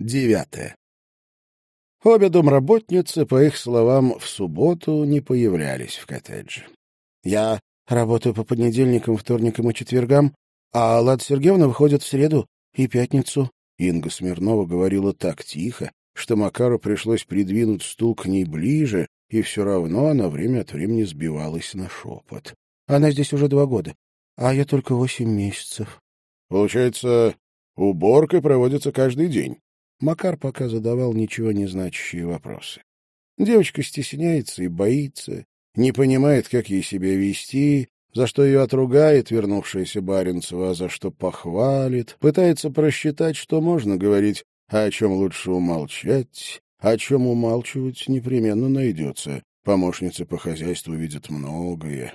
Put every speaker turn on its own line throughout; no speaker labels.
Девятое. Обе домработницы, по их словам, в субботу не появлялись в коттедже. «Я работаю по понедельникам, вторникам и четвергам, а Лада Сергеевна выходит в среду и пятницу». Инга Смирнова говорила так тихо, что Макару пришлось придвинуть стул к ней ближе, и все равно она время от времени сбивалась на шепот. «Она здесь уже два года, а я только восемь месяцев». «Получается, уборка проводится каждый день?» Макар пока задавал ничего не значащие вопросы. Девочка стесняется и боится, не понимает, как ей себя вести, за что ее отругает вернувшаяся Баренцева, а за что похвалит, пытается просчитать, что можно говорить, а о чем лучше умолчать, о чем умалчивать непременно найдется. Помощница по хозяйству видит многое.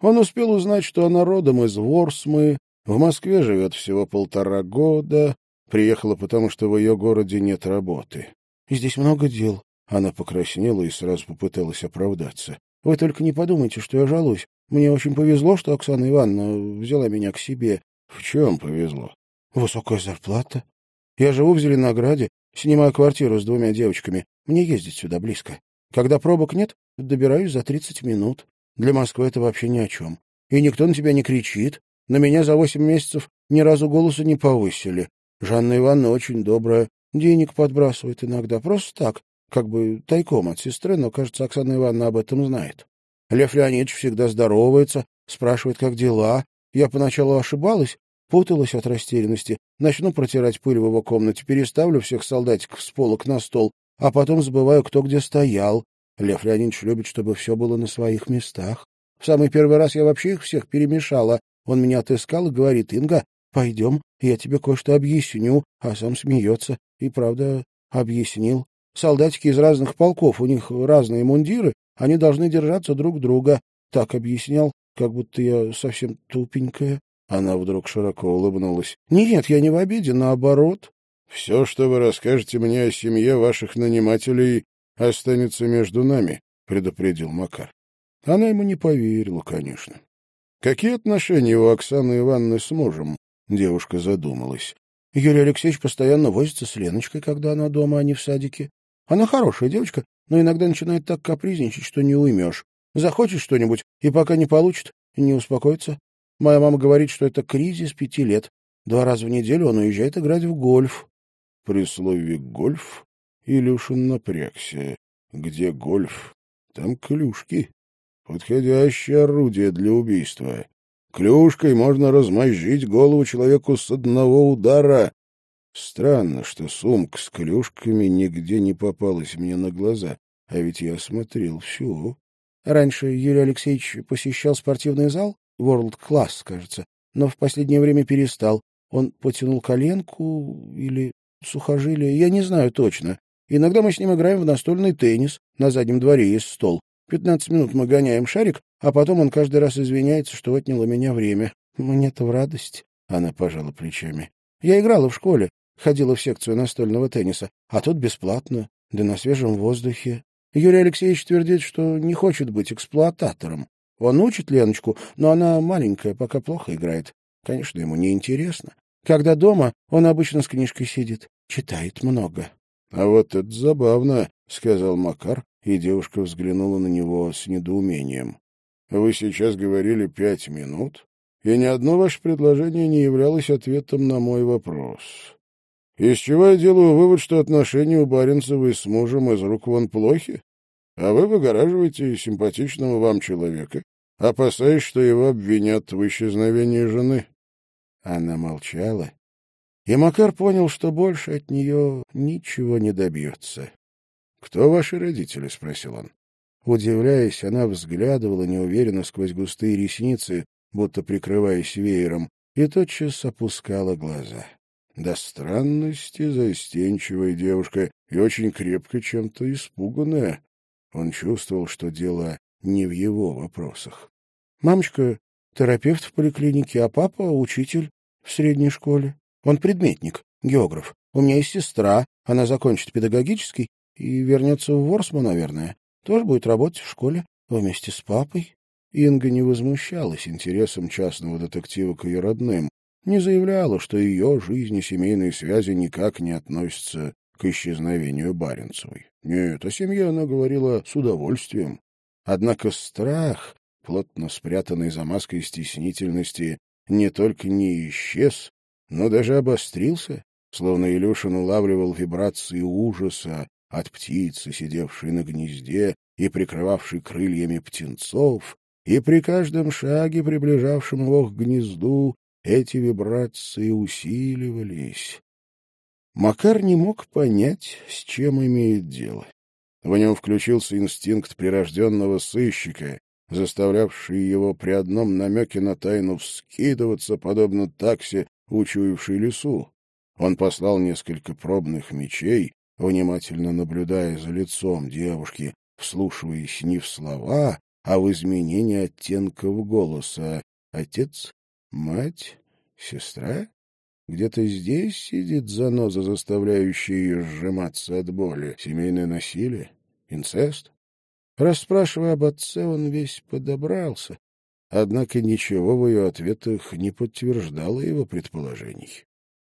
Он успел узнать, что она родом из Ворсмы, в Москве живет всего полтора года, Приехала, потому что в ее городе нет работы. Здесь много дел. Она покраснела и сразу попыталась оправдаться. Вы только не подумайте, что я жалуюсь. Мне очень повезло, что Оксана Ивановна взяла меня к себе. В чем повезло? Высокая зарплата. Я живу в Зеленограде, снимаю квартиру с двумя девочками. Мне ездить сюда близко. Когда пробок нет, добираюсь за тридцать минут. Для Москвы это вообще ни о чем. И никто на тебя не кричит. На меня за восемь месяцев ни разу голоса не повысили. Жанна Ивановна очень добрая, денег подбрасывает иногда, просто так, как бы тайком от сестры, но, кажется, Оксана Ивановна об этом знает. Лев Леонидович всегда здоровается, спрашивает, как дела. Я поначалу ошибалась, путалась от растерянности, начну протирать пыль в его комнате, переставлю всех солдатиков с полок на стол, а потом забываю, кто где стоял. Лев Леонидович любит, чтобы все было на своих местах. В самый первый раз я вообще их всех перемешала. Он меня отыскал и говорит, «Инга, Пойдем, я тебе кое-что объясню, а сам смеется. И, правда, объяснил. Солдатики из разных полков, у них разные мундиры, они должны держаться друг друга. Так объяснял, как будто я совсем тупенькая. Она вдруг широко улыбнулась. Нет, я не в обиде, наоборот. Все, что вы расскажете мне о семье ваших нанимателей, останется между нами, предупредил Макар. Она ему не поверила, конечно. Какие отношения у Оксаны Ивановны с мужем? Девушка задумалась. Юрий Алексеевич постоянно возится с Леночкой, когда она дома, а не в садике. Она хорошая девочка, но иногда начинает так капризничать, что не уймешь. Захочет что-нибудь, и пока не получит, не успокоится. Моя мама говорит, что это кризис пяти лет. Два раза в неделю он уезжает играть в гольф. При слове «гольф» Илюшин напрягся. Где гольф? Там клюшки. Подходящее орудие для убийства. Клюшкой можно размозжить голову человеку с одного удара. Странно, что сумка с клюшками нигде не попалась мне на глаза, а ведь я осмотрел всю. Раньше Юрий Алексеевич посещал спортивный зал, World Class, кажется, но в последнее время перестал. Он потянул коленку или сухожилие, я не знаю точно. Иногда мы с ним играем в настольный теннис, на заднем дворе есть стол. Пятнадцать минут мы гоняем шарик, а потом он каждый раз извиняется, что отняло меня время. Мне-то в радость. Она пожала плечами. Я играла в школе, ходила в секцию настольного тенниса, а тут бесплатно, да на свежем воздухе. Юрий Алексеевич твердит, что не хочет быть эксплуататором. Он учит Леночку, но она маленькая, пока плохо играет. Конечно, ему не интересно. Когда дома, он обычно с книжкой сидит, читает много. — А вот это забавно, — сказал Макар, и девушка взглянула на него с недоумением. — Вы сейчас говорили пять минут, и ни одно ваше предложение не являлось ответом на мой вопрос. Из чего я делаю вывод, что отношения у Баренцевой с мужем из рук вон плохи, а вы выгораживаете симпатичного вам человека, опасаясь, что его обвинят в исчезновении жены. Она молчала, и Макар понял, что больше от нее ничего не добьется. «Кто ваши родители?» — спросил он. Удивляясь, она взглядывала неуверенно сквозь густые ресницы, будто прикрываясь веером, и тотчас опускала глаза. До странности застенчивая девушка и очень крепко чем-то испуганная. Он чувствовал, что дело не в его вопросах. Мамочка — терапевт в поликлинике, а папа — учитель в средней школе. Он предметник, географ. У меня есть сестра, она закончит педагогический и вернется в Ворсму, наверное. Тоже будет работать в школе вместе с папой. Инга не возмущалась интересом частного детектива к ее родным, не заявляла, что ее жизнь и семейные связи никак не относятся к исчезновению Баренцевой. Нет, о семье она говорила с удовольствием. Однако страх, плотно спрятанный за маской стеснительности, не только не исчез, но даже обострился, словно Илюшин улавливал вибрации ужаса от птицы, сидевшей на гнезде и прикрывавшей крыльями птенцов, и при каждом шаге, приближавшем его к гнезду, эти вибрации усиливались. Макар не мог понять, с чем имеет дело. В нем включился инстинкт прирожденного сыщика, заставлявший его при одном намеке на тайну вскидываться, подобно таксе, учуявшей лесу. Он послал несколько пробных мечей, внимательно наблюдая за лицом девушки, вслушиваясь не в слова, а в изменение оттенков голоса. Отец? Мать? Сестра? Где-то здесь сидит заноза, заставляющая ее сжиматься от боли. Семейное насилие? Инцест? Расспрашивая об отце, он весь подобрался. Однако ничего в ее ответах не подтверждало его предположений.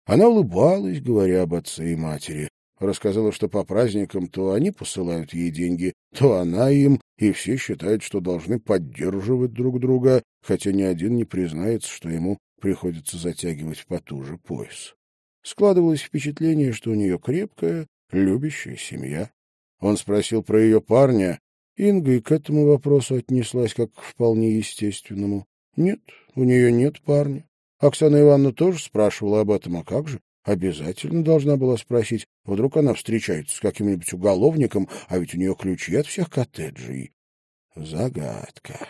Она улыбалась, говоря об отце и матери. Рассказала, что по праздникам то они посылают ей деньги, то она им, и все считают, что должны поддерживать друг друга, хотя ни один не признается, что ему приходится затягивать потуже пояс. Складывалось впечатление, что у нее крепкая, любящая семья. Он спросил про ее парня. Инга и к этому вопросу отнеслась как к вполне естественному. Нет, у нее нет парня. Оксана Ивановна тоже спрашивала об этом, а как же? Обязательно должна была спросить. Вдруг она встречается с каким-нибудь уголовником, а ведь у нее ключи от всех коттеджей. Загадка.